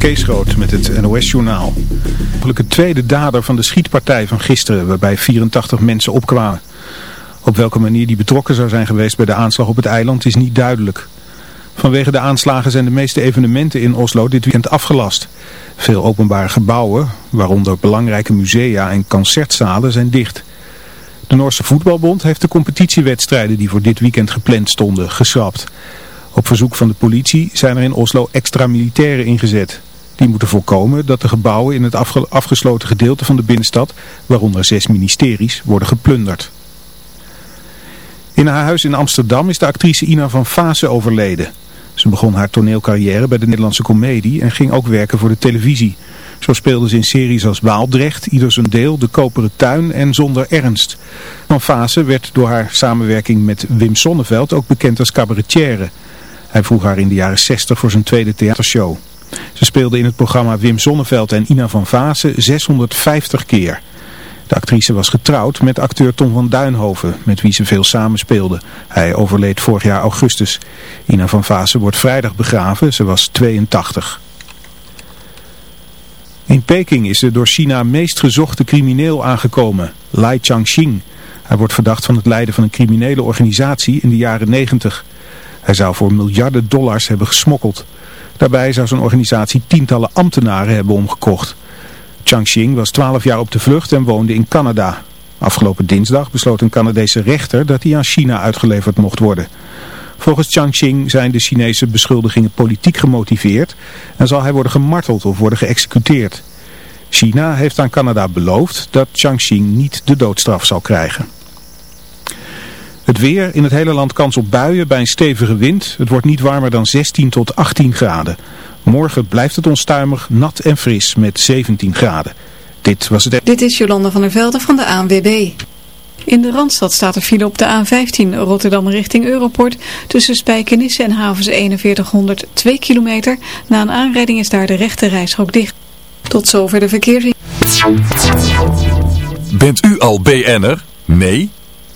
Kees met het NOS-journaal. De tweede dader van de schietpartij van gisteren, waarbij 84 mensen opkwamen. Op welke manier die betrokken zou zijn geweest bij de aanslag op het eiland is niet duidelijk. Vanwege de aanslagen zijn de meeste evenementen in Oslo dit weekend afgelast. Veel openbare gebouwen, waaronder belangrijke musea en concertzalen, zijn dicht. De Noorse Voetbalbond heeft de competitiewedstrijden die voor dit weekend gepland stonden geschrapt. Op verzoek van de politie zijn er in Oslo extra militairen ingezet. Die moeten voorkomen dat de gebouwen in het afgesloten gedeelte van de binnenstad, waaronder zes ministeries, worden geplunderd. In haar huis in Amsterdam is de actrice Ina van Vase overleden. Ze begon haar toneelcarrière bij de Nederlandse Comedie en ging ook werken voor de televisie. Zo speelde ze in series als Waaldrecht, Ieder zijn deel, De Koperen Tuin en Zonder Ernst. Van Vase werd door haar samenwerking met Wim Sonneveld ook bekend als cabaretière. Hij vroeg haar in de jaren 60 voor zijn tweede theatershow. Ze speelde in het programma Wim Sonneveld en Ina van Vase 650 keer. De actrice was getrouwd met acteur Tom van Duinhoven, met wie ze veel samenspeelde. Hij overleed vorig jaar augustus. Ina van Vase wordt vrijdag begraven, ze was 82. In Peking is de door China meest gezochte crimineel aangekomen, Lai Changxing. Hij wordt verdacht van het leiden van een criminele organisatie in de jaren 90. Hij zou voor miljarden dollars hebben gesmokkeld. Daarbij zou zijn organisatie tientallen ambtenaren hebben omgekocht. Changxing was 12 jaar op de vlucht en woonde in Canada. Afgelopen dinsdag besloot een Canadese rechter dat hij aan China uitgeleverd mocht worden. Volgens Changxing zijn de Chinese beschuldigingen politiek gemotiveerd en zal hij worden gemarteld of worden geëxecuteerd. China heeft aan Canada beloofd dat Changxing niet de doodstraf zal krijgen. Het weer, in het hele land kans op buien bij een stevige wind. Het wordt niet warmer dan 16 tot 18 graden. Morgen blijft het onstuimig, nat en fris met 17 graden. Dit was het... Dit is Jolanda van der Velde van de ANWB. In de Randstad staat er file op de A15 Rotterdam richting Europort. Tussen Spijkenisse en havens 4100 2 kilometer. Na een aanrijding is daar de rechte reisschok dicht. Tot zover de verkeers. Bent u al BN'er? Nee?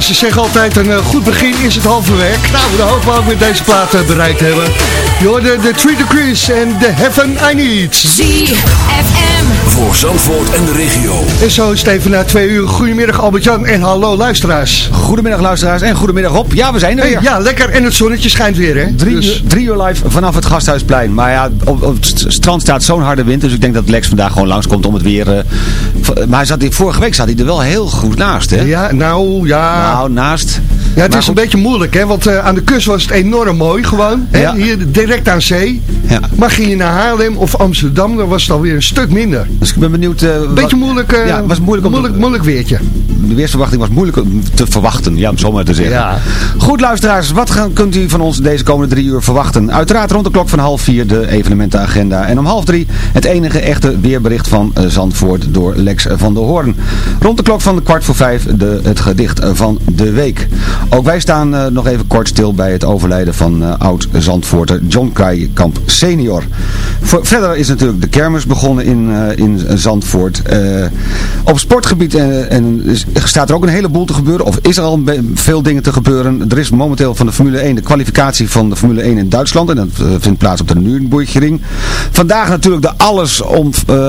Ja, ze zeggen altijd een eh, goed begin is het halve werk. Nou, dat hopen we ook met deze plaat uh, bereikt hebben. Je hoorde de Three Degrees en The Heaven I Need. ZFM. Voor Zandvoort en de regio. En zo is het even na twee uur. Goedemiddag Albert-Jan en hallo luisteraars. Goedemiddag luisteraars en goedemiddag Rob. Ja, we zijn er Hey, weer. ja, lekker. En het zonnetje schijnt weer, hè? Drie, Dus- uur, drie uur live vanaf het Gasthuisplein. Maar ja, op, op het strand staat zo'n harde wind. Dus ik denk dat Lex vandaag gewoon langskomt om het weer... eh, maar hij zat, vorige week zat hij er wel heel goed naast, hè? Ja, nou, ja. Nou, naast. Ja, het Maar is een beetje moeilijk, hè? Want eh, aan de kust was het enorm mooi gewoon. Hè? Ja. Hier direct aan zee. Ja. Maar ging je naar Haarlem of Amsterdam, dan was het alweer een stuk minder. Dus ik ben benieuwd... eh, Beetje moeilijk, eh, Ja, was moeilijk om- moeilijk, moeilijk weertje. De weersverwachting was moeilijk te verwachten, ja, om het zo maar te zeggen. Ja. Goed luisteraars, wat gaan, kunt u van ons deze komende drie uur verwachten? Uiteraard rond de klok van half vier de evenementenagenda. En om half drie het enige echte weerbericht van Zandvoort door Lex van der Hoorn. Rond de klok van de kwart voor vijf de, het gedicht van de week. Ook wij staan eh, nog even kort stil bij het overlijden van eh, oud-Zandvoorter John Krijkamp senior. Verder is natuurlijk de kermis begonnen in, eh, in Zandvoort. Op sportgebied en, is- staat er ook een heleboel te gebeuren. Of is er al veel dingen te gebeuren. Er is momenteel van de Formule 1 de kwalificatie van de Formule 1 in Duitsland. En dat vindt plaats op de Nürburgring. Vandaag natuurlijk de alles,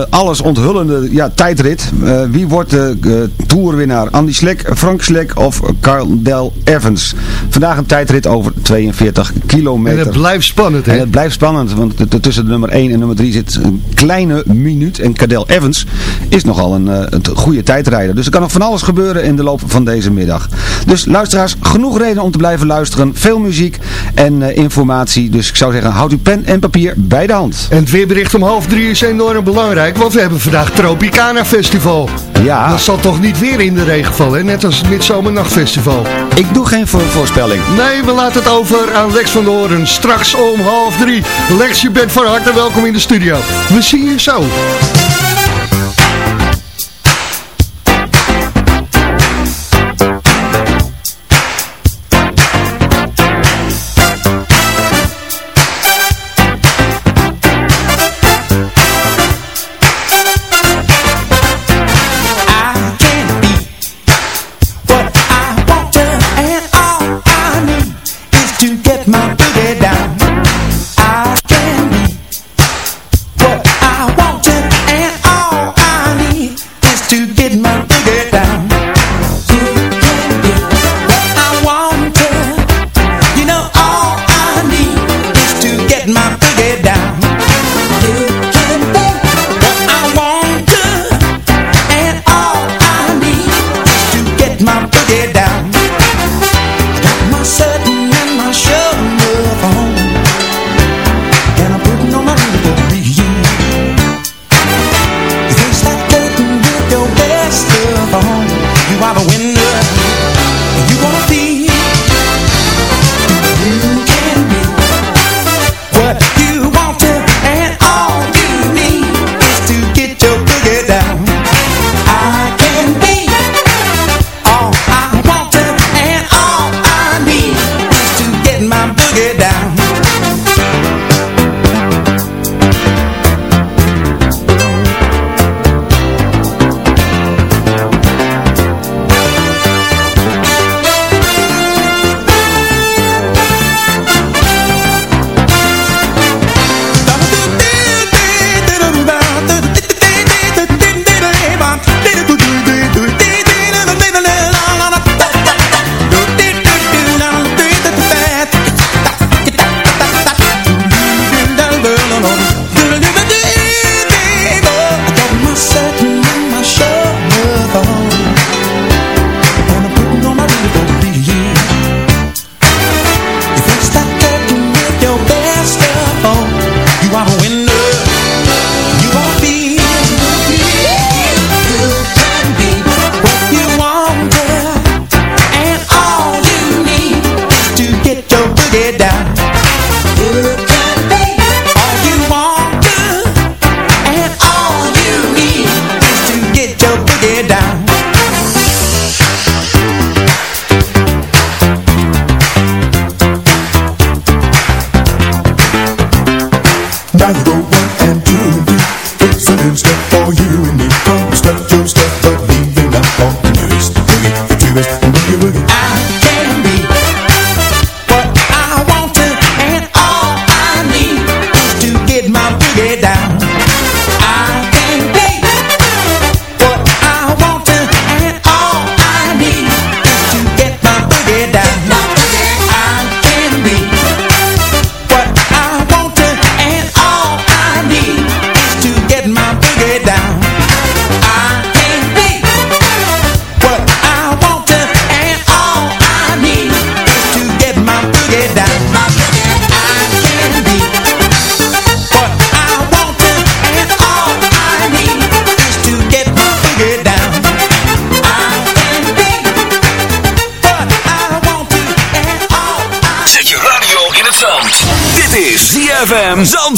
alles onthullende ja, tijdrit. Wie wordt de toerwinnaar? Andy Slek, Frank Slek of Carl Del Evans? Vandaag een tijdrit over 42 En kilometer. het blijft spannend, hè? En het blijft spannend, want tussen de nummer 1 en nummer 3 zit een kleine minuut. En Cadel Evans is nogal een, eh, een goede tijdrijder. Dus er kan nog van alles gebeuren in de loop van deze middag. Dus luisteraars, genoeg reden om te blijven luisteren. Veel muziek en eh, informatie. Dus ik zou zeggen, houd uw pen en papier bij de hand. En het weerbericht om half drie is enorm belangrijk, want we hebben vandaag Tropicana Festival. Ja, Dat zal toch niet weer in de regen vallen, hè? net als het Midzomernachtfestival. ik doe geen voor voorspelling. Nee, we laten het over aan Lex van der Hoorn. Straks om half drie. Lex, je bent van harte welkom in de studio. We zien je zo.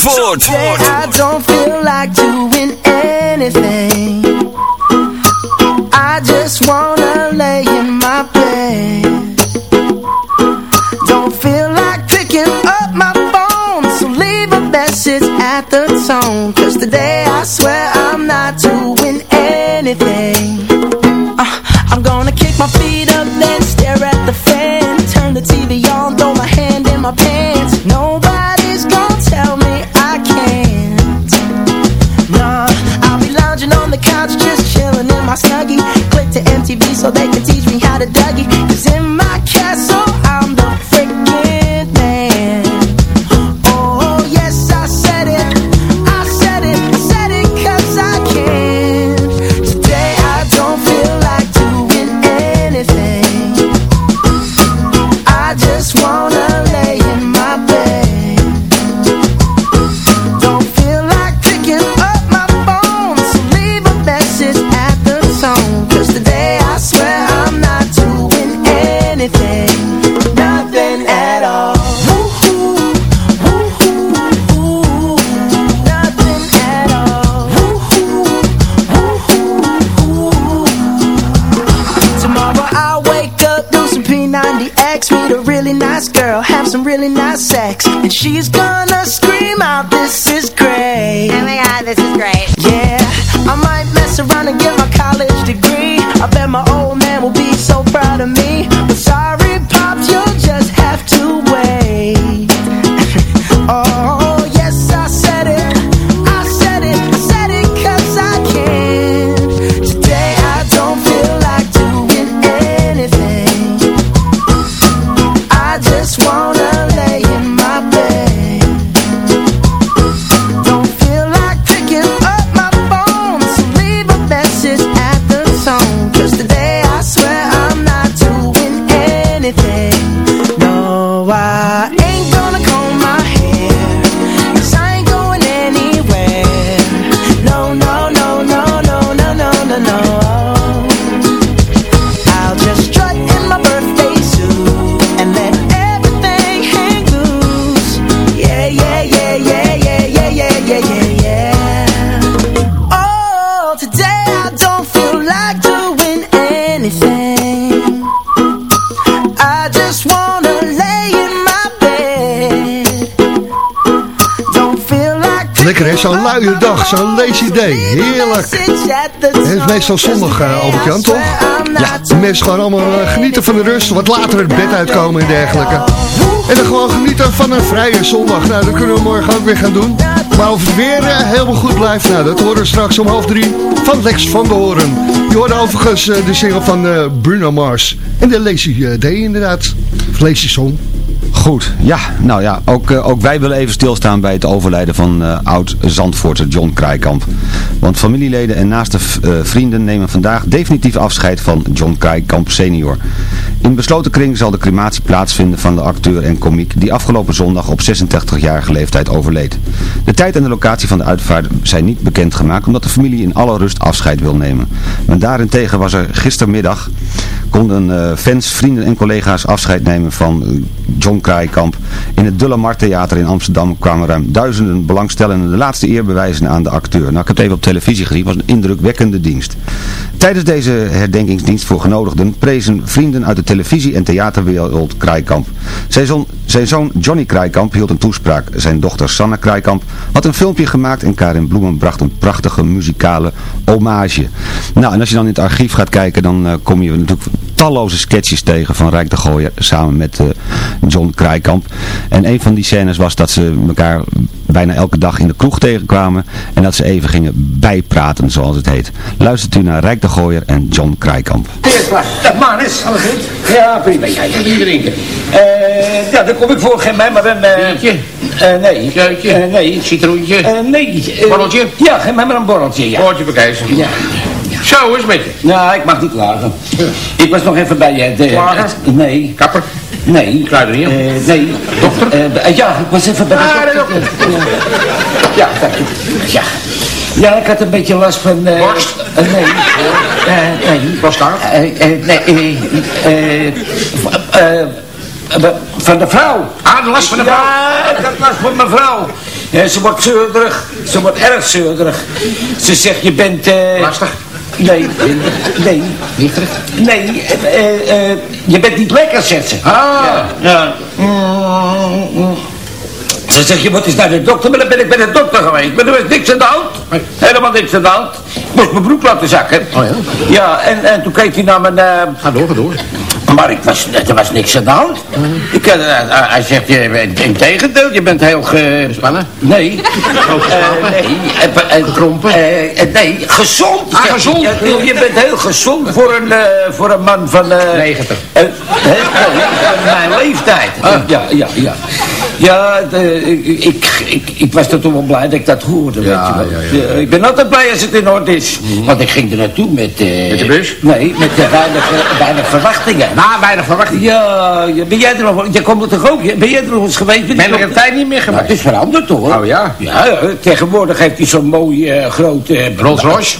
Zandvoort. Zo'n luie dag, zo'n lazy day. Heerlijk. En het is meestal zondag, uh, Albert-Jan, toch? Ja. Mensen gewoon allemaal eh, genieten van de rust, wat later het bed uitkomen en dergelijke. En dan gewoon genieten van een vrije zondag. Nou, dat kunnen we morgen ook weer gaan doen. Maar of het weer eh, helemaal goed blijft, nou, dat horen we straks om half drie van Lex van de Horen. Je hoorde overigens eh, de single van eh, Bruno Mars. En de Lazy eh, Day inderdaad. Of Lazy Song. Goed, ja, nou ja, ook, eh, ook wij willen even stilstaan bij het overlijden van eh, oud-Zandvoorter John Krijkamp. Want familieleden en naaste eh, vrienden nemen vandaag definitief afscheid van John Krijkamp senior. In besloten kring zal de crematie plaatsvinden van de acteur en komiek die afgelopen zondag op 86-jarige leeftijd overleed. De tijd en de locatie van de uitvaart zijn niet bekendgemaakt omdat de familie in alle rust afscheid wil nemen. Maar daarentegen was er gistermiddag konden eh, fans, vrienden en collega's afscheid nemen van eh, John Kraaikamp. In het Dulle Theater in Amsterdam kwamen ruim duizenden belangstellenden de laatste eer bewijzen aan de acteur. Nou, ik heb het even op televisie gezien, het was een indrukwekkende dienst. Tijdens deze herdenkingsdienst voor genodigden prezen vrienden uit de televisie- en theaterwereld Kraaikamp. Zijn zoon, Johnny Kraaikamp hield een toespraak. Zijn dochter Sanne Kraaikamp had een filmpje gemaakt en Karin Bloemen bracht een prachtige muzikale hommage. Nou, en als je dan in het archief gaat kijken, dan eh, kom je natuurlijk talloze sketches tegen van Rijk de Gooier samen met eh, John Kraaikamp. En een van die scènes was dat ze elkaar bijna elke dag in de kroeg tegenkwamen en dat ze even gingen bijpraten, zoals het heet. Luistert u naar Rijk de Gooier en John Kraaikamp. Dag Manus, alles goed? Ja, prima. Ja, ik niet drinken. Eh, ja, dan kom ik voor geen mij, maar een... eh eh, nee. Eh, nee. Citroentje? Nee. Borreltje? Ja, geef mij maar een borreltje, ja. Borreltje bekijzen. Ja. Zo, is met je. Nou, ik mag niet klagen. Ik was nog even bij de... Klagen? het- nee. Kapper? Nee. Kruidenier? Eh, nee. Dokter? Ja, ik was even bij de Ah, de dokter. Ja, dank je. Ja. Ja, ik had een beetje last van... eh, Borst? eh, nee. Eh, nee. Nee, Van de vrouw. Ah, de last van de vrouw. Ja, dat was van mijn vrouw. Ja, ze wordt zeurderig. Ze wordt erg zeurderig. Ze zegt, je bent... eh Lastig. Nee, nee. Nichterig. Nee, eh, eh, je bent niet lekker, zegt ze. Ah. Ja. Mm, mm. Ze zegt, je moet eens naar de dokter, maar dan ben ik bij de dokter geweest. Maar er was niks aan de hand. Helemaal niks aan de hand. Ik moest mijn broek laten zakken. Oh ja? Ja, en, en toen keek hij naar mijn... eh, Ga door, ga door. maar ik was, er was niks aan de hand. Ik, eh, eh, hij zegt, je bent in tegendeel, je bent heel ge... Gespannen? Nee. Nee. Krompen? nee, gezond. Ah, gezond. Ja, je bent heel gezond voor een, voor een man van... eh 90. eh, hè, nee, van mijn leeftijd. Ja, ja, ja. Ja, de, ik, ik, ik, ik was er toch wel blij dat ik dat hoorde, weet je wel. ja, ja, ja. Ik ben altijd blij als het in orde is. Want ik ging er naartoe met... eh, Met de bus? Nee, met eh, weinig, eh, weinig verwachtingen. Na, weinig verwachting. Ja, ben jij er nog... Je komt er toch ook... Ben jij er nog eens geweest? Ben er een tijd niet meer Nou, geweest. het is veranderd hoor. Oh ja? Ja, tegenwoordig heeft hij zo'n mooi eh groot... eh, Rolls Royce?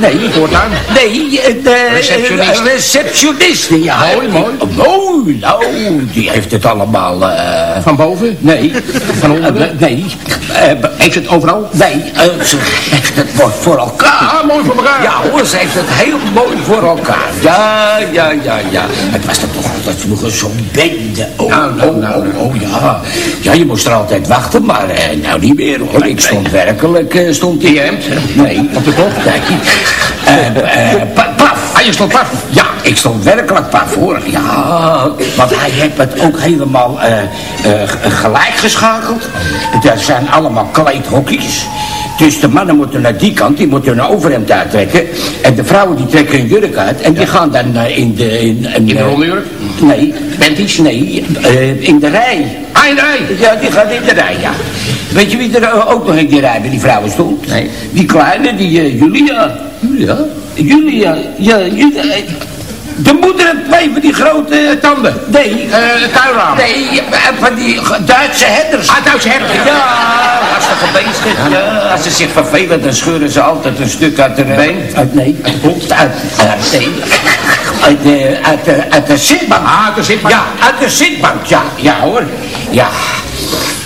nee. Voortuin? Nee, eh, Receptionist. receptionist, ja. Mooi, mooi. Oh, mooi, nou, die heeft het allemaal... Van boven? Nee. Van onder? Nee. Eh, Heeft het overal? nee, eh, ze heeft het mooi voor elkaar. Ah, mooi voor elkaar. Ja hoor, ze heeft het heel mooi voor elkaar. Ja, ja, ja, ja. Het was er toch altijd vroeger zo'n bende. Oh, Nou, nou, oh, nou, oh, oh, ja. Ja, je moest er altijd wachten, maar eh, nou niet meer hoor. Ik stond werkelijk, stond In je hemd? Nee. Op de kop? Nee. Pa- paf. Ah, je stond paf? Ja, ik stond werkelijk paf voor. Ja, want hij heeft het ook helemaal eh, eh, gelijk geschakeld. Er zijn allemaal kleedhokjes. Dus de mannen moeten naar die kant, die moeten hun overhemd uittrekken. En de vrouwen die trekken hun jurk uit. En die gaan dan eh, in de... In, In de rollenjurk? Nee. Panties? Nee, in de rij. Ah, in de rij? Ja, die gaat in de rij, ja. Weet je wie er ook nog in die rij bij die vrouwen stond? Nee. Die kleine, die Julia. Julia? Julia, ja, Julia. De moeder en twee van die grote... Eh, Tanden? Nee. Eh, tuinraam? Nee, eh, van die Duitse herders. Ah, Duitse herders. Ja, lastige beesten. Ja, als ze zich vervelen, dan scheuren ze altijd een stuk uit de Been? Uit, nee, uit. Uit, uit, nee, uit, de, uit, de, uit de zitbank. Ah, uit de zitbank. Ja, uit de zitbank, ja. Ja hoor. Ja.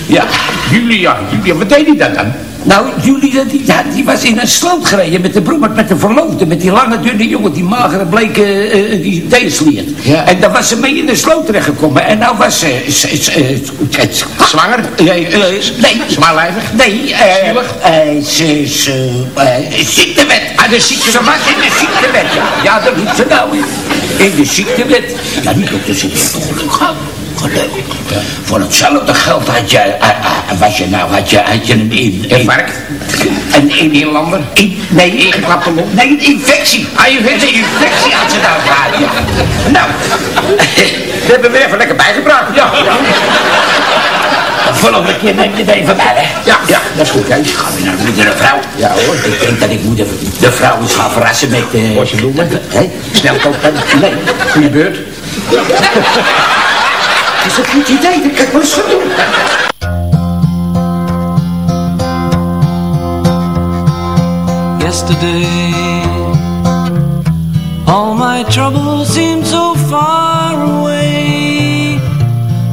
Ja. Julia, Julia, wat deed hij dat dan? Nou, Julia, die, die was in een sloot gereden met de broer, met de verloofde, met die lange, dunne jongen, die magere, bleke, eh, die deensliert. Ja. En daar was ze mee in de sloot terechtgekomen. En nou was ze... Zwanger? Nee, eh, nee. Zwaarlijvig? Nee, eh, eh, ze is eh, eh, ziektewet. Ah, de ziektewet. Ze was in de ziektewet, ja. Ja, dat doet ze nou. In de ziektewet. Ja, dokter zit er toch geluk. Voor hetzelfde geld had je, eh, eh, was je nou, had je, had je een... in- Een vark? Een, een, Inlander? in, nee, Ingeklapte mond? Nee, een infectie. Ah, je weet, een infectie had ze nou gehad, ja. Nou, We hebben weer even lekker bijgebracht. Ja. de volgende keer neem je het even bij, hè. Ja, ja, dat is goed, hè. Gaan we naar moeder en vrouw? Ja, hoor. Ik denk dat ik moeder, de vrouw eens ga verrassen met... eh Bosje bloemen? Hè? Snel kopen. Nee, Goeie beurt. ik wel eens gaan doen. yesterday. All my troubles seem so far away.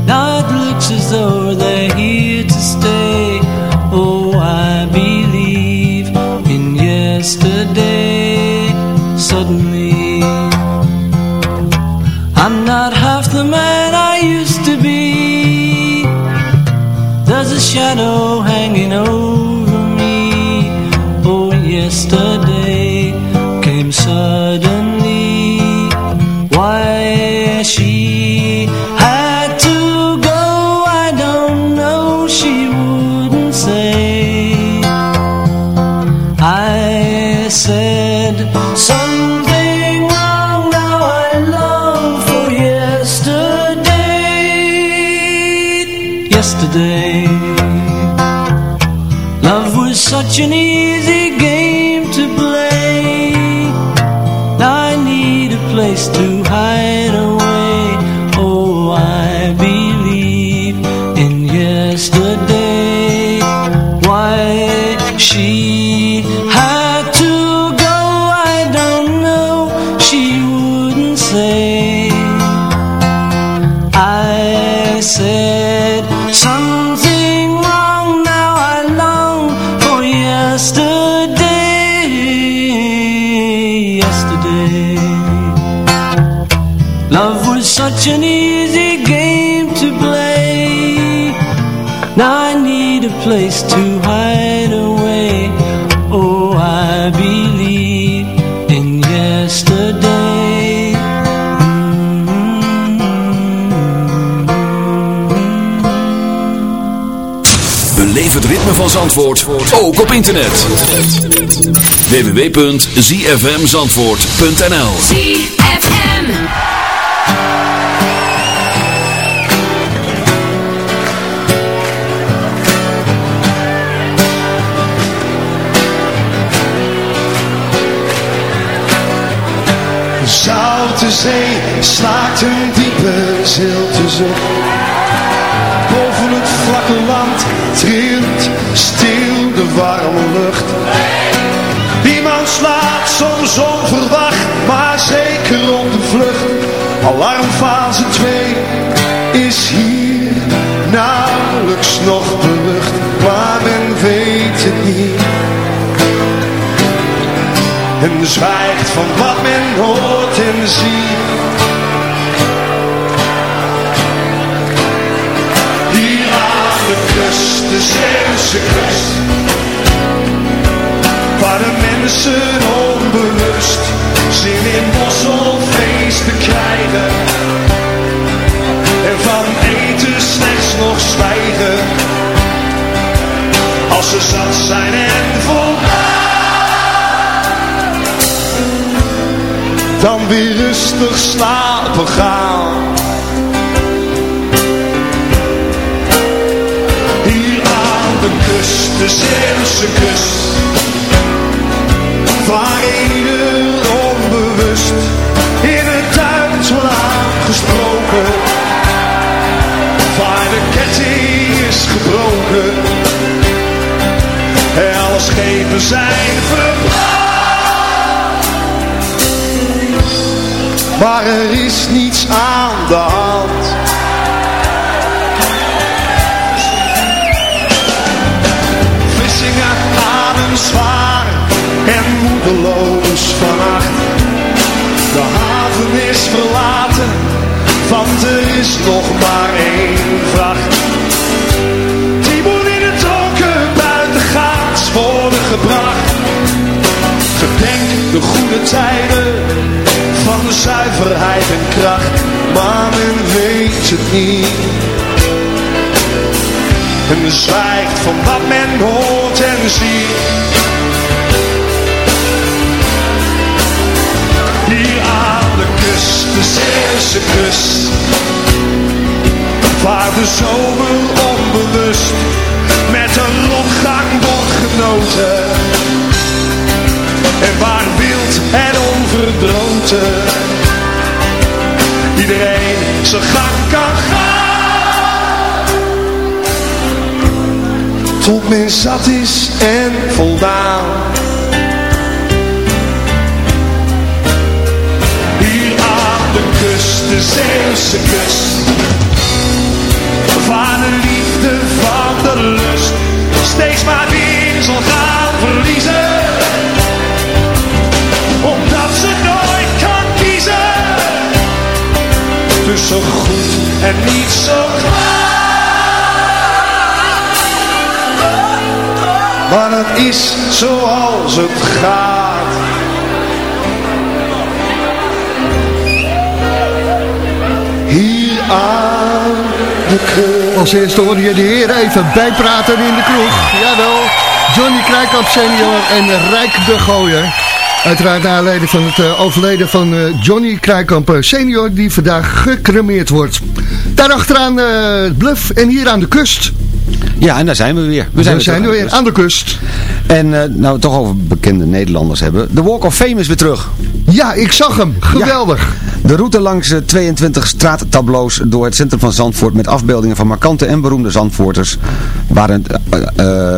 Now it looks as though they're here to stay. Oh, I believe in yesterday. Suddenly, I'm not half the man shadow Love was such an easy game to play. Now I need a place to hide away. Oh, I believe in yesterday. Beleef het ritme van Zandvoort, ook op internet. www.zfmzandvoort.nl De Zoute zee slaakt een diepe zilte zucht. Boven het vlakke land trilt stil de warme lucht. Iemand slaat soms onverwacht, maar zeker op de vlucht. Alarmfase 2 is hier nauwelijks nog berucht, En zwijgt van wat men hoort en ziet. Hier aan de kust, de Zeeuwse kust. Waar de mensen onbewust zin in mosselfeesten krijgen. En van eten slechts nog zwijgen. Als ze zat zijn en voldaan. Dan weer rustig slapen gaan. Hier aan de kust, de Zeeuwse kust, waar ieder onbewust in het Duits wordt aangesproken, waar de ketting is gebroken, en alle schepen zijn verbrand. Maar er is niets aan de hand. Vlissingen ademen zwaar en moedeloos vannacht. De haven is verlaten, want er is nog maar één vracht. Die moet in het donker buitengaats worden gebracht. Gedenk de goede tijden de zuiverheid en kracht, maar men weet het niet. En zwijgt van wat men hoort en ziet. Hier aan de kust, de Zeeuwse kust, waar de zomer onbewust met een rotgang wordt genoten. En waar wild en onverdroten Iedereen zijn gang kan gaan. Tot men zat is en voldaan. Hier aan de kust, de Zeeuwse kust. Waar de liefde van de lust Steeds maar weer zal gaan verliezen Tussen goed en niet zo kwaad Maar het is zoals het gaat Hier aan de kust Als eerste hoor je de heren even bijpraten in de kroeg. Jawel, Johnny Krijkamp senior en Rijk de Gooier. Uiteraard naar aanleiding van het uh, overleden van uh, Johnny Krijkamp senior die vandaag gecremeerd wordt. Daarachteraan Bluff en hier aan de kust. Ja, en daar zijn we weer. We zijn, we zijn er weer aan de kust. En uh, nou, toch over bekende Nederlanders hebben. De Walk of Fame is weer terug. Ja, ik zag hem. Geweldig. Ja. De route langs 22 straattableaus door het centrum van Zandvoort met afbeeldingen van markante en beroemde Zandvoorters,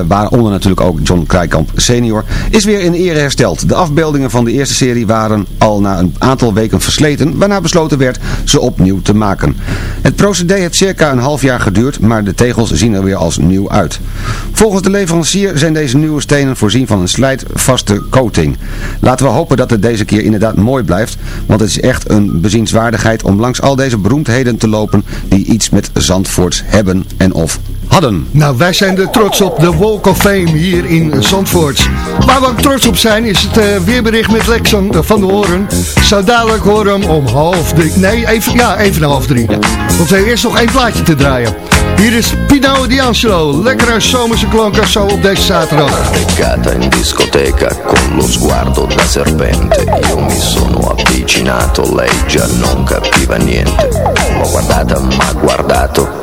waaronder natuurlijk ook John Krijkamp senior, is weer in ere hersteld. De afbeeldingen van de eerste serie waren al na een aantal weken versleten, waarna besloten werd ze opnieuw te maken. Het procedé heeft circa een half jaar geduurd, maar de tegels zien er weer weer als nieuw uit. Volgens de leverancier zijn deze nieuwe stenen voorzien van een slijtvaste coating. Laten we hopen dat het deze keer inderdaad mooi blijft, want het is echt een bezienswaardigheid om langs al deze beroemdheden te lopen die iets met Zandvoorts hebben en of hadden. Nou, wij zijn er trots op de Walk of Fame hier in Zandvoort. Waar we ook trots op zijn is het eh, weerbericht met Lex van de Horen. Zou dadelijk horen hem om half drie. Nee, even, ja, even na half drie. Want we hebben eerst nog één plaatje te draaien. Hier is Pino D'Angelo. Lekkere zomerse klanken zo op deze zaterdag. beccata in discoteca con lo sguardo da serpente Io mi sono avvicinato, lei già non capiva niente L'ho guardata, m'ha guardato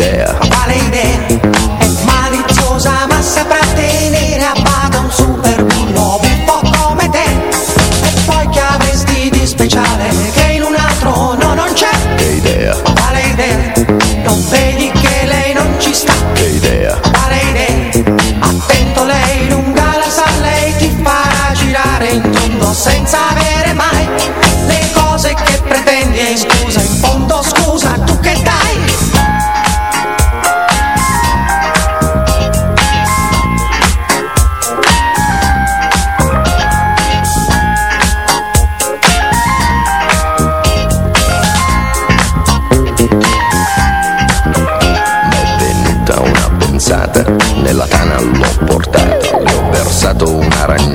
Idea, Quale idea? È maliziosa ma saprà tenere a bada un super bullo un po' come te E poi che avresti di speciale che in un altro no non c'è? che idea, Quale idea? Non vedi che lei non ci sta? che idea, Quale idea? Attento lei lunga la sa, lei ti farà girare in tondo senza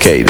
Kate.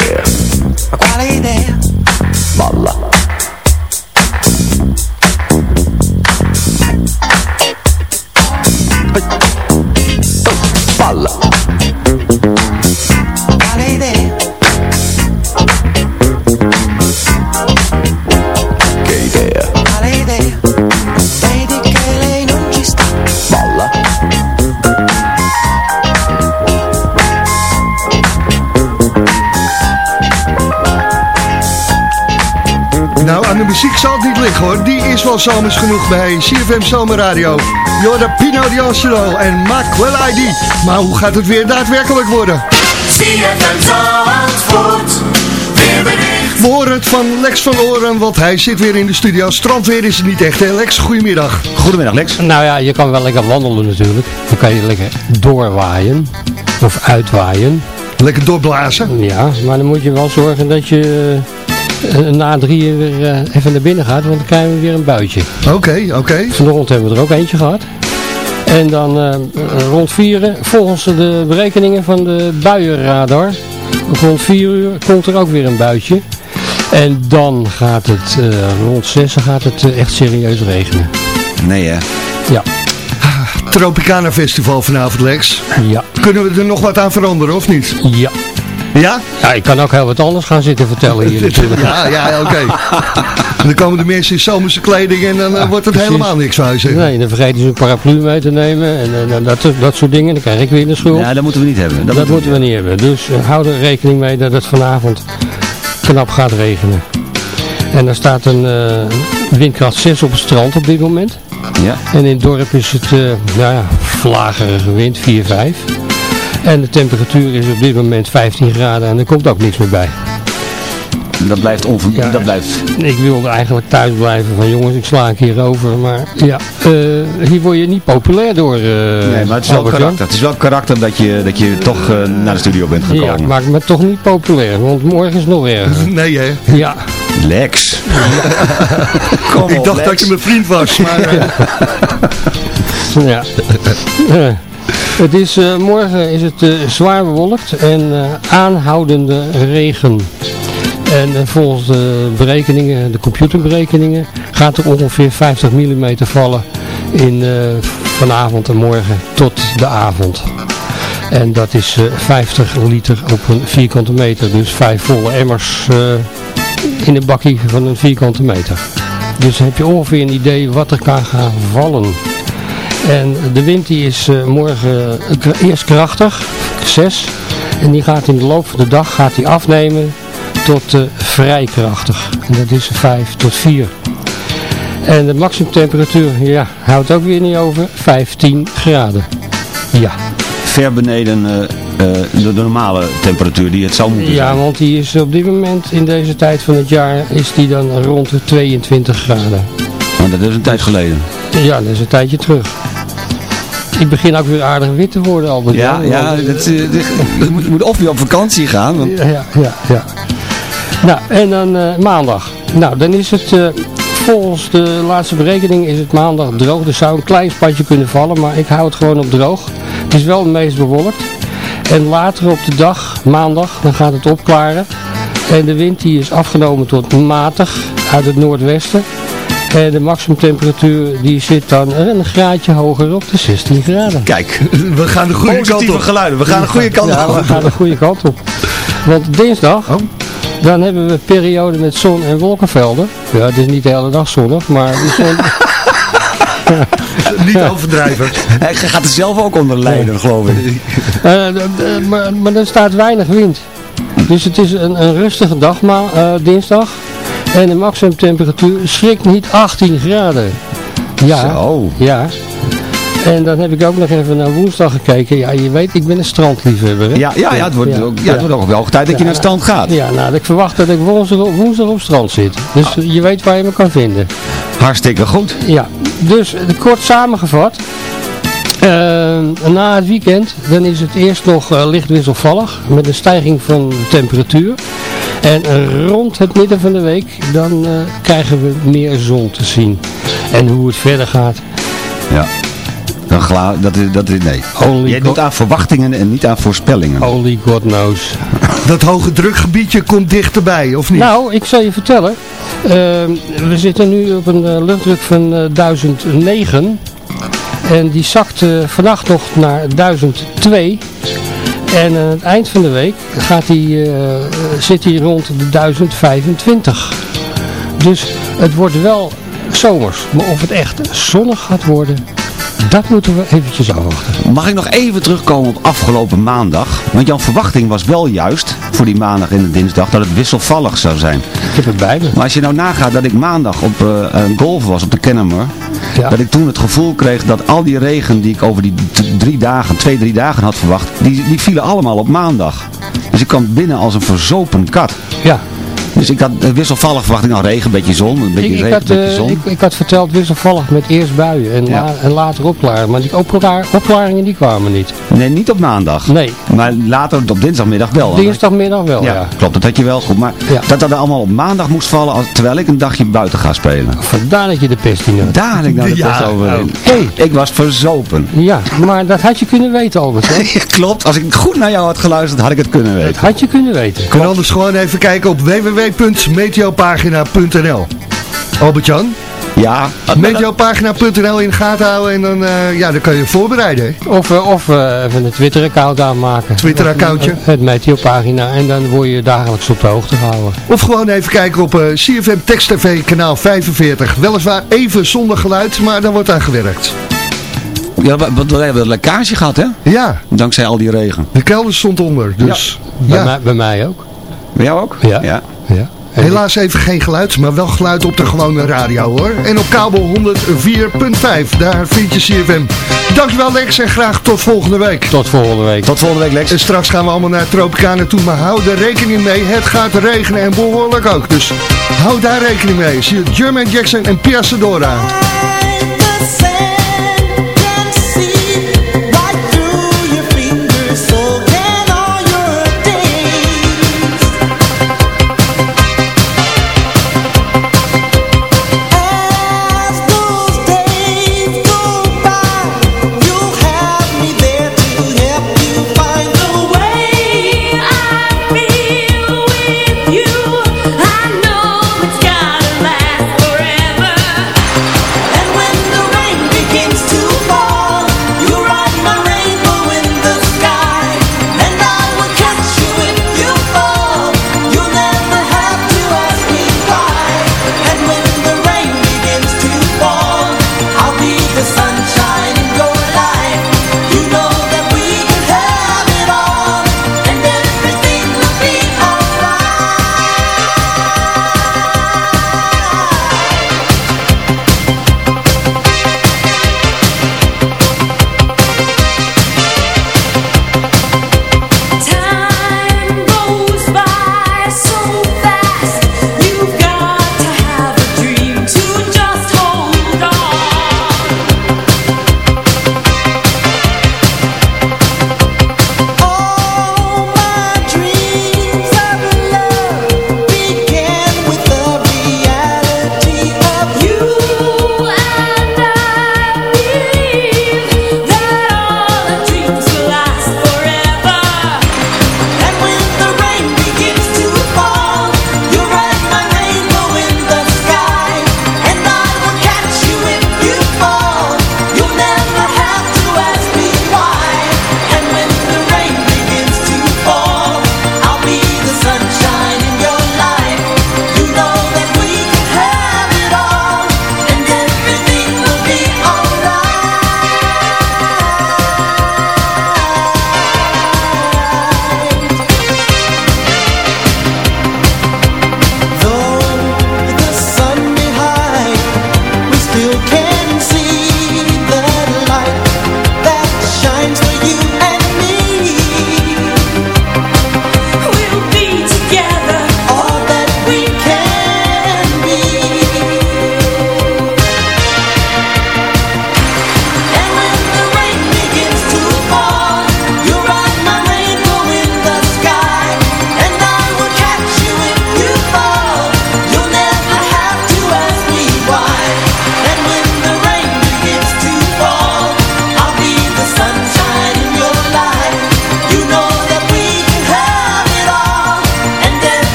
Hoor. Die is wel zomers genoeg bij CFM Zomerradio. Jorda Pino D'Angelo en Mac Well ID. Maar hoe gaat het weer daadwerkelijk worden? CFM Zandvoort, weerbericht. We horen het van Lex van Oren, want hij zit weer in de studio. Strandweer is het niet echt, hè Lex? Goedemiddag. Goedemiddag Lex. Nou ja, je kan wel lekker wandelen natuurlijk. Dan kan je lekker doorwaaien. Of uitwaaien. Lekker doorblazen. Ja, maar dan moet je wel zorgen dat je eh, na drieën weer eh, even naar binnen gaat. Want dan krijgen we weer een buitje. Oké, oké. Vanochtend hebben we er ook eentje gehad. En dan eh, rond vieren, volgens de berekeningen van de buienradar, rond vier uur komt er ook weer een buitje. En dan gaat het eh, rond 6 gaat het eh, echt serieus regenen. Nee hè? Ja. Tropicana Festival vanavond, Lex. Ja. Kunnen we er nog wat aan veranderen, of niet? Ja. Ja? Ja, ik kan ook heel wat anders gaan zitten vertellen hier natuurlijk. Ja, ja, oké. En dan komen de mensen in zomerse kleding en dan eh, wordt het precies. helemaal niks, je zeggen. Nee, dan vergeten ze een paraplu mee te nemen en, en, en dat, dat soort dingen. Dan krijg ik weer de schuld. Ja, dat moeten we niet hebben. Dat, moeten we niet hebben. Dus eh, hou er rekening mee dat het vanavond knap gaat regenen. En er staat een eh, windkracht 6 op het strand op dit moment. Ja. En in het dorp is het, eh nou ja, vlagerige wind, 4, 5. En de temperatuur is op dit moment 15 graden en er komt ook niks meer bij. Dat blijft onver... Dat blijft... Ik wilde eigenlijk thuis blijven van jongens, ik sla een keer over. Maar ja, eh, hier word je niet populair door. eh Nee, maar het is wel karakter. Het is wel karakter dat je, dat je toch eh, naar de studio bent gekomen. Ja, ik maak me toch niet populair, want morgen is nog erger. Nee, hè? Ja. Lex. ik dacht dat je mijn vriend was, maar... Ja. Het is, eh, morgen is het eh, zwaar bewolkt en eh, aanhoudende regen. En volgens de berekeningen, de computerberekeningen, gaat er ongeveer 50 mm vallen in vanavond en morgen tot de avond. En dat is eh, 50 liter op een vierkante meter, dus vijf volle emmers in een bakkie van een vierkante meter. Dus heb je ongeveer een idee wat er kan gaan vallen. En de wind die is eh, morgen eh, eerst krachtig, 6. En die gaat in de loop van de dag gaat die afnemen tot eh, vrij krachtig. En dat is 5 tot 4. En de maximumtemperatuur, ja, houdt ook weer niet over, 15 graden. Ja. Ver beneden de, normale temperatuur die het zou moeten Ja, zijn. want die is op dit moment in deze tijd van het jaar is die dan rond de 22 graden. Want dat is een tijd geleden. Ja, dat is een tijdje terug. Ik begin ook weer aardig wit te worden, Albert. Ja, ja, dat, eh, je moet- moet of weer op vakantie gaan. Want... Ja, ja, ja. Nou, en dan eh, maandag. Nou, dan is het, eh, volgens de laatste berekening is het maandag droog. Er zou een klein spatje kunnen vallen, maar ik hou het gewoon op droog. Het is wel het meest bewolkt. En later op de dag, maandag, dan gaat het opklaren. En de wind die is afgenomen tot matig uit het noordwesten. En de maximumtemperatuur die zit dan een graadje hoger op de 16 graden. Kijk, we gaan de goede kant positieve op. geluiden. We gaan de goede kant Ja, we op. gaan de goede kant op. Want dinsdag, dan hebben we een periode met zon en wolkenvelden. Ja, het is niet de hele dag zonnig, maar de zon... Niet overdrijven. Hij gaat er zelf ook onder lijden, geloof ik. Eh, maar, maar er staat weinig wind. Dus het is een, een rustige dag, maar, eh, dinsdag. En de maximumtemperatuur schrikt niet 18 graden. Ja, Zo. ja. En dan heb ik ook nog even naar woensdag gekeken. Ja, je weet, ik ben een strandliefhebber. Hè? Ja, ja, ja, het wordt, Ja. Ook, ja, het wordt ook wel tijd dat je naar het strand gaat. Ja, nou, ik verwacht dat ik woensdag, op- woensdag op strand zit. Dus je weet waar je me kan vinden. Hartstikke goed. Ja, dus kort samengevat. eh, na het weekend, dan is het eerst nog eh, licht wisselvallig. Met een stijging van de temperatuur. En eh, rond het midden van de week, dan eh, krijgen we meer zon te zien. En hoe het verder gaat. Ja. Dan gla dat is, dat is, nee. Only Jij God- doet aan verwachtingen en niet aan voorspellingen. Only God knows. Dat hoge drukgebiedje komt dichterbij, of niet? Nou, ik zal je vertellen. eh, we zitten nu op een eh, luchtdruk van eh, 1009. En die zakt eh, vannacht nog naar 1002. En aan het eind van de week gaat eh, zit hij rond de 1025. Dus het wordt wel zomers. Maar of het echt zonnig gaat worden, dat moeten we eventjes afwachten. Mag ik nog even terugkomen op afgelopen maandag? Want jouw verwachting was wel juist, voor die maandag en de dinsdag, dat het wisselvallig zou zijn. Ik heb het me. Maar als je nou nagaat dat ik maandag op eh eh, golf was op de Kennemer, Ja. dat ik toen het gevoel kreeg dat al die regen die ik over die drie dagen, twee, drie dagen had verwacht, die, die vielen allemaal op maandag. Dus ik kwam binnen als een verzopen kat. Ja, Dus ik had eh, wisselvallig verwachting, nou regen, een beetje zon, een beetje Ik, ik, regen, had, een beetje eh, zon. ik, ik had verteld wisselvallig met eerst buien en, Ja. la- en later opklaren. Maar die opklaar, opklaringen die kwamen niet. Nee, niet op maandag. Nee. Maar later op dinsdagmiddag wel. Dinsdagmiddag wel, ja. Ja, klopt, dat had je wel goed. Maar Ja. dat dat allemaal op maandag moest vallen als, terwijl ik een dagje buiten ga spelen. Vandaar dat je de pest in had. Daar had ik nou de Ja, pest over. in. Hey. Ik was verzopen. Ja, maar dat had je kunnen weten, Albert. hè? klopt, als ik goed naar jou had geluisterd, had ik het kunnen Dat weten. had je kunnen weten. Kun je anders gewoon even kijken op www.meteopagina.nl Albert-Jan? Ja. Meteopagina.nl in de gaten houden en dan, eh, ja, dan kan je je voorbereiden. Of, eh, of eh, even een Twitter-account aanmaken. Twitter-accountje. Het- Het Meteopagina. En dan word je dagelijks op de hoogte gehouden. Of gewoon even kijken op eh, CFM Text TV kanaal 45. Weliswaar even zonder geluid, maar dan wordt aan gewerkt. Ja, we, we, we hebben een lekkage gehad, hè? Ja. Dankzij al die regen. De kelder stond onder, dus Bij, ja. mij, bij mij ook. Bij jou ook? Ja. Ja. ja. Helaas even geen geluid, maar wel geluid op de gewone radio hoor. En op kabel 104.5, daar vind je CFM. Dankjewel Lex en graag tot volgende week. Tot volgende week. Tot volgende week, Lex. En straks gaan we allemaal naar Tropicana toe, maar hou er rekening mee. Het gaat regenen en behoorlijk ook, dus hou daar rekening mee. Zie je Jermaine Jackson en Pia Sedora.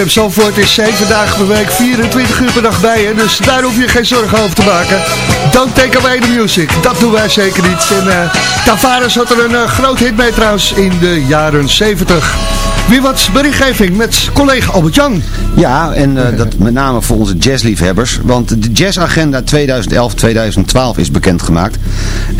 CFM Zandvoort is 7 dagen per week, 24 uur per dag bij je. Dus daar hoef je geen zorgen over te maken. Don't take away the music. Dat doen wij zeker niet. En uh, Tavares had er een uh, groot hit mee trouwens in de jaren 70. Weer wat berichtgeving met collega Albert Jan. Ja, en uh, dat met name voor onze jazzliefhebbers. Want de jazzagenda 2011-2012 is bekendgemaakt.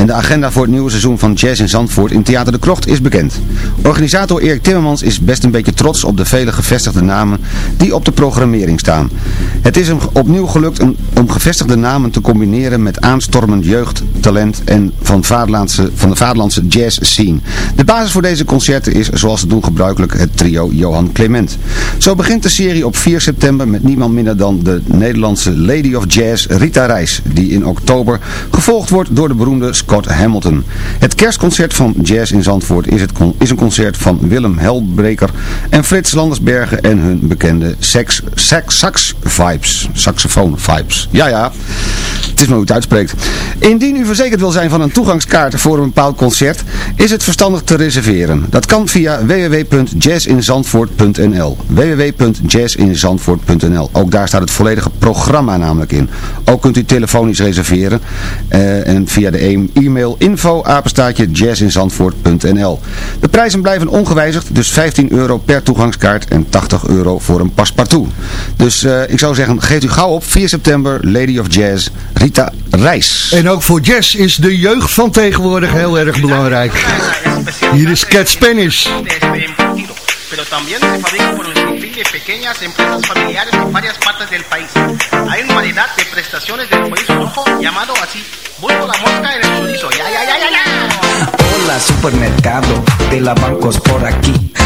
En de agenda voor het nieuwe seizoen van Jazz in Zandvoort in Theater de Krocht is bekend. Organisator Erik Timmermans is best een beetje trots op de vele gevestigde namen die op de programmering staan. Het is hem opnieuw gelukt om gevestigde namen te combineren met aanstormend jeugdtalent en van, vaderlandse, van de vaderlandse jazz scene. De basis voor deze concerten is, zoals doen gebruikelijk, het trio Johan Clement. Zo begint de serie op 4 september met niemand minder dan de Nederlandse Lady of Jazz Rita Reis, die in oktober gevolgd wordt door de beroemde Scott Hamilton. Het kerstconcert van Jazz in Zandvoort is, het is een concert van Willem Helbreker en Frits Landersbergen en hun bekende sax, sax, sax vibes, saxofoon vibes. Ja, ja, het is maar hoe het uitspreekt. Indien u verzekerd wil zijn van een toegangskaart voor een bepaald concert, is het verstandig te reserveren. Dat kan via www.jazzinzandvoort.nl www.jazzinzandvoort.nl Ook daar staat het volledige programma namelijk in. Ook kunt u telefonisch reserveren uh, en via de e- e-mail info jazzinzandvoort.nl De prijzen blijven ongewijzigd, dus 15 euro per toegangskaart en 80 euro voor een paspartout. Dus uh, ik zou zeggen, geef u gauw op 4 september Lady of Jazz Rita Reis. En ook voor jazz is de jeugd van tegenwoordig heel erg belangrijk. Hier is Cat Spanish. pero también se fabrica por un sinfín de pequeñas empresas familiares en varias partes del país. Hay una variedad de prestaciones del chorizo rojo llamado así. Busco la mosca en el chorizo. Ya, ya, ya, ya, ya. Hola, supermercado de la bancos por aquí.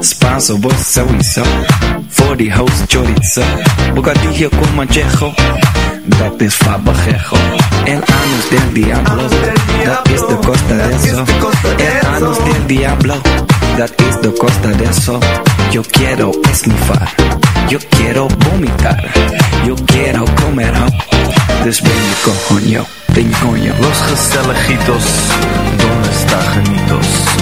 Spanso, vos sowieso. Voor die host chorizo. Bocadillo con manchejo. Dat is fabajejo. El anus del diablo. Dat is de costa de eso. El anus del diablo. Dat is de costa de eso. Yo quiero esnifar. Yo quiero vomitar. Yo quiero comer. Dus ben je coño. Ben coño. Los gezelligitos, donde está genitos?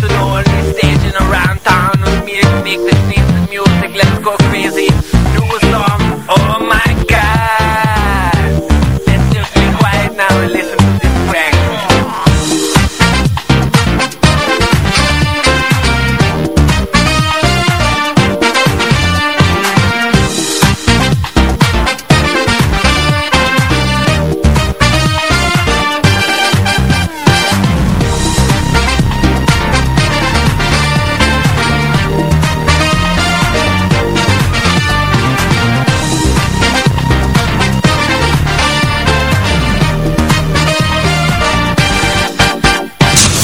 sure they use this thing to know all this staging around town with me to make this nice music. Let's go crazy. Do a song. Oh my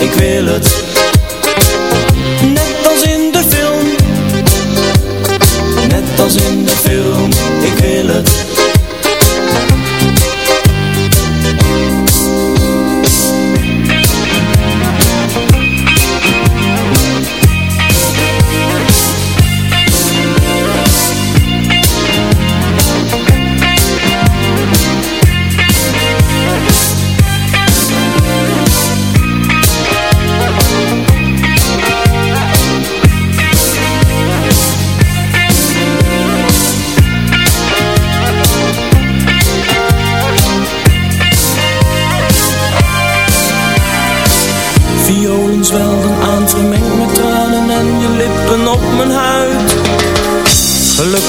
ik wil het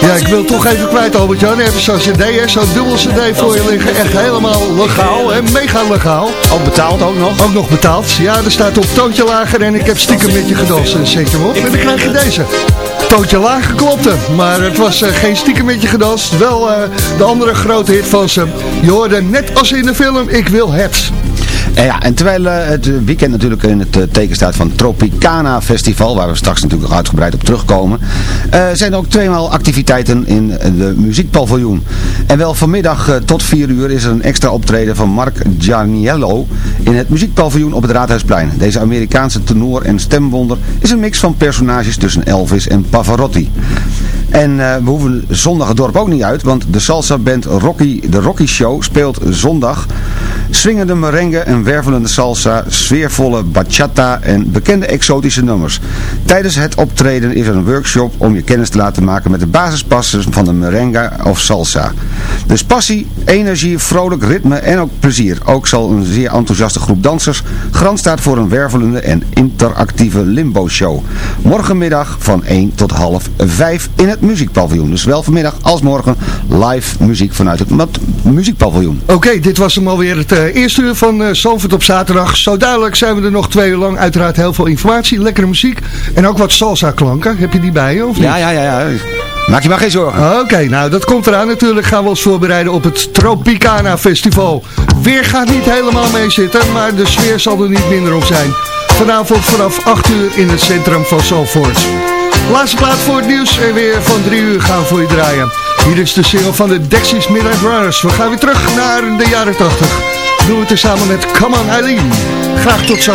Ja, ik wil toch even kwijt, Albert-Jan. Even zo'n cd, zo'n dubbel cd voor je liggen. Echt helemaal legaal, hè, mega legaal. Ook betaald ook nog? Ook nog betaald. Ja, er staat op toontje lager en ik heb stiekem met je gedanst. En zet je hem op en dan krijg je deze. Toontje lager klopte, maar het was eh, geen stiekem met je gedanst. Wel eh, de andere grote hit van ze. Je hoorde net als in de film, ik wil het. En ja, en terwijl eh, het weekend natuurlijk in het eh, teken staat van Tropicana Festival, waar we straks natuurlijk nog uitgebreid op terugkomen, eh, zijn er ook tweemaal activiteiten in de muziekpaviljoen. En wel vanmiddag tot 4 uur is er een extra optreden van Mark Gianiello in het muziekpaviljoen op het Raadhuisplein. Deze Amerikaanse tenor en stemwonder is een mix van personages tussen Elvis en Pavarotti. En we hoeven zondag het dorp ook niet uit, want de salsa band Rocky, de Rocky Show speelt zondag swingende merengue en wervelende salsa, sfeervolle bachata en bekende exotische nummers. Tijdens het optreden is er een workshop om je kennis te laten maken met de basispassen van de merengue of salsa. Dus passie, energie, vrolijk ritme en ook plezier. Ook zal een zeer enthousiaste groep dansers garant staat voor een wervelende en interactieve limbo show. Morgenmiddag van 1 tot half 5 in het muziekpaviljoen. Dus wel vanmiddag als morgen live muziek vanuit het muziekpaviljoen. Oké, dit was hem alweer het eh, eerste uur van uh, Zandvoort op zaterdag. Zo duidelijk zijn we er nog twee uur lang. Uiteraard heel veel informatie, lekkere muziek en ook wat salsa klanken. Heb je die bij je of niet? Ja, ja, ja. ja. Maak je maar geen zorgen. Oké, nou dat komt eraan. Natuurlijk gaan we ons voorbereiden op het Tropicana Festival. Weer gaat niet helemaal mee zitten, maar de sfeer zal er niet minder op zijn. Vanavond vanaf 8 uur in het centrum van Zandvoort. Laatste plaat voor het nieuws en weer van 3 uur gaan we voor je draaien. Hier is de single van de Dexys Midnight Runners. We gaan weer terug naar de jaren 80. Doen we het samen met Come on Eileen. Graag tot zo.